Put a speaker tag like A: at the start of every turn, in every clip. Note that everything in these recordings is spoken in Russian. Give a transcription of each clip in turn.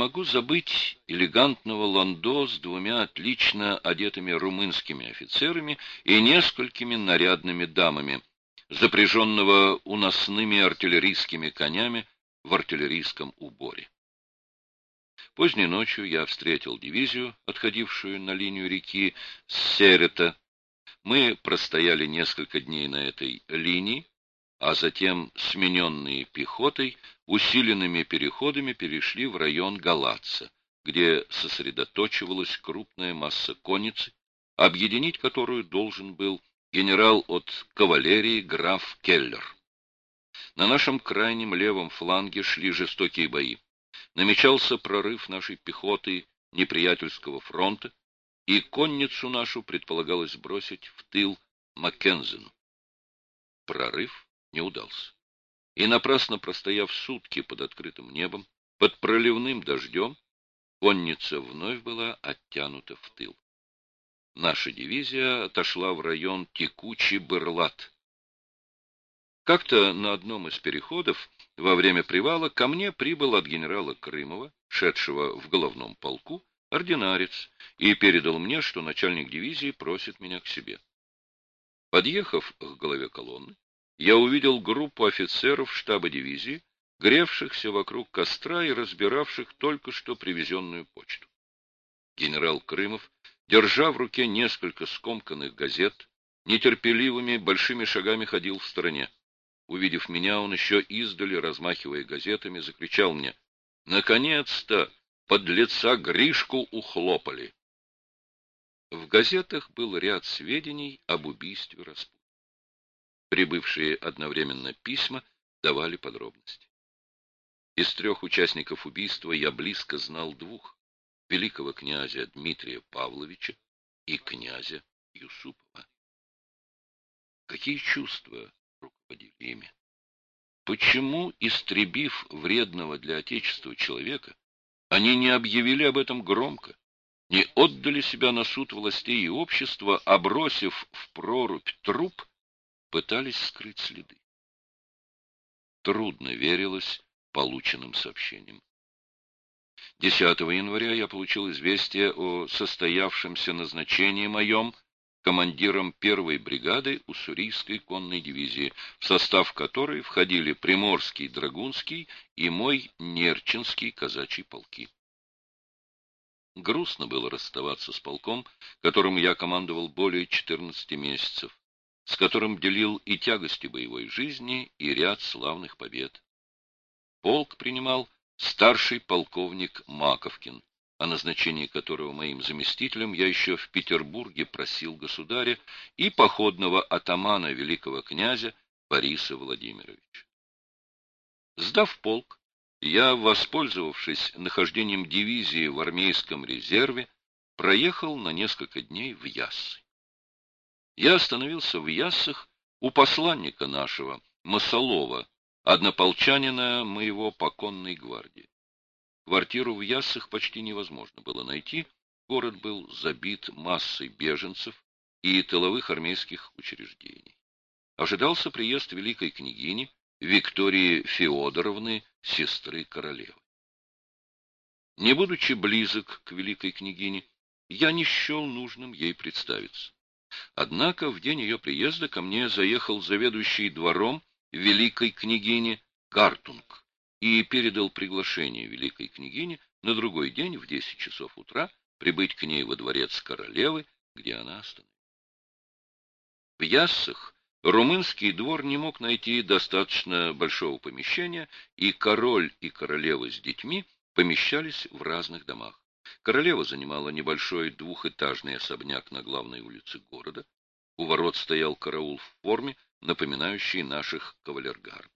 A: могу забыть элегантного ландо с двумя отлично одетыми румынскими офицерами и несколькими нарядными дамами, запряженного уносными артиллерийскими конями в артиллерийском уборе. Поздней ночью я встретил дивизию, отходившую на линию реки Серета. Мы простояли несколько дней на этой линии, а затем, смененные пехотой, усиленными переходами перешли в район Галатца, где сосредоточивалась крупная масса конницы, объединить которую должен был генерал от кавалерии граф Келлер. На нашем крайнем левом фланге шли жестокие бои. Намечался прорыв нашей пехоты неприятельского фронта, и конницу нашу предполагалось бросить в тыл Маккензену. Прорыв не удался. И напрасно простояв сутки под открытым небом, под проливным дождем, конница вновь была оттянута в тыл. Наша дивизия отошла в район Текучий Бырлат. Как-то на одном из переходов во время привала ко мне прибыл от генерала Крымова, шедшего в головном полку, ординарец, и передал мне, что начальник дивизии просит меня к себе. Подъехав к голове колонны, я увидел группу офицеров штаба дивизии, гревшихся вокруг костра и разбиравших только что привезенную почту. Генерал Крымов, держа в руке несколько скомканных газет, нетерпеливыми большими шагами ходил в стороне. Увидев меня, он еще издали, размахивая газетами, закричал мне, «Наконец-то под лица Гришку ухлопали!» В газетах был ряд сведений об убийстве Распутина. Прибывшие одновременно письма давали подробности. Из трех участников убийства я близко знал двух — великого князя Дмитрия Павловича и князя Юсупова. Какие чувства руководили ими? Почему, истребив вредного для Отечества человека, они не объявили об этом громко, не отдали себя на суд властей и общества, обросив в прорубь труп пытались скрыть следы. Трудно верилось полученным сообщениям. 10 января я получил известие о состоявшемся назначении моем командиром первой бригады Уссурийской конной дивизии, в состав которой входили Приморский, Драгунский и мой Нерчинский казачий полки. Грустно было расставаться с полком, которым я командовал более 14 месяцев с которым делил и тягости боевой жизни, и ряд славных побед. Полк принимал старший полковник Маковкин, о назначении которого моим заместителем я еще в Петербурге просил государя, и походного атамана великого князя Бориса Владимировича. Сдав полк, я, воспользовавшись нахождением дивизии в армейском резерве, проехал на несколько дней в Яссы я остановился в Яссах у посланника нашего, Масолова, однополчанина моего поконной гвардии. Квартиру в Яссах почти невозможно было найти, город был забит массой беженцев и тыловых армейских учреждений. Ожидался приезд великой княгини Виктории Феодоровны, сестры королевы. Не будучи близок к великой княгине, я не счел нужным ей представиться. Однако в день ее приезда ко мне заехал заведующий двором великой княгини Картунг и передал приглашение великой княгине на другой день в десять часов утра прибыть к ней во дворец королевы, где она остановилась. В Яссах румынский двор не мог найти достаточно большого помещения, и король и королева с детьми помещались в разных домах. Королева занимала небольшой двухэтажный особняк на главной улице города. У ворот стоял караул в форме, напоминающий наших кавалергардов.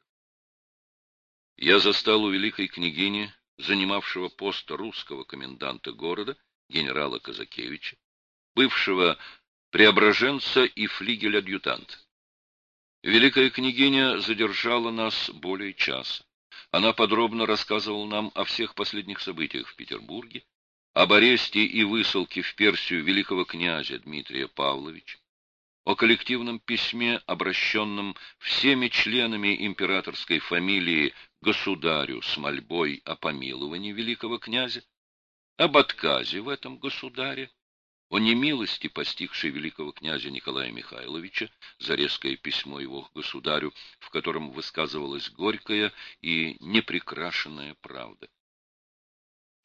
A: Я застал у великой княгини, занимавшего пост русского коменданта города, генерала Казакевича, бывшего преображенца и флигель-адъютанта. Великая княгиня задержала нас более часа. Она подробно рассказывала нам о всех последних событиях в Петербурге, об аресте и высылке в Персию великого князя Дмитрия Павловича, о коллективном письме, обращенном всеми членами императорской фамилии государю с мольбой о помиловании великого князя, об отказе в этом государе, о немилости, постигшей великого князя Николая Михайловича, за резкое письмо его государю, в котором высказывалась горькая и непрекрашенная правда.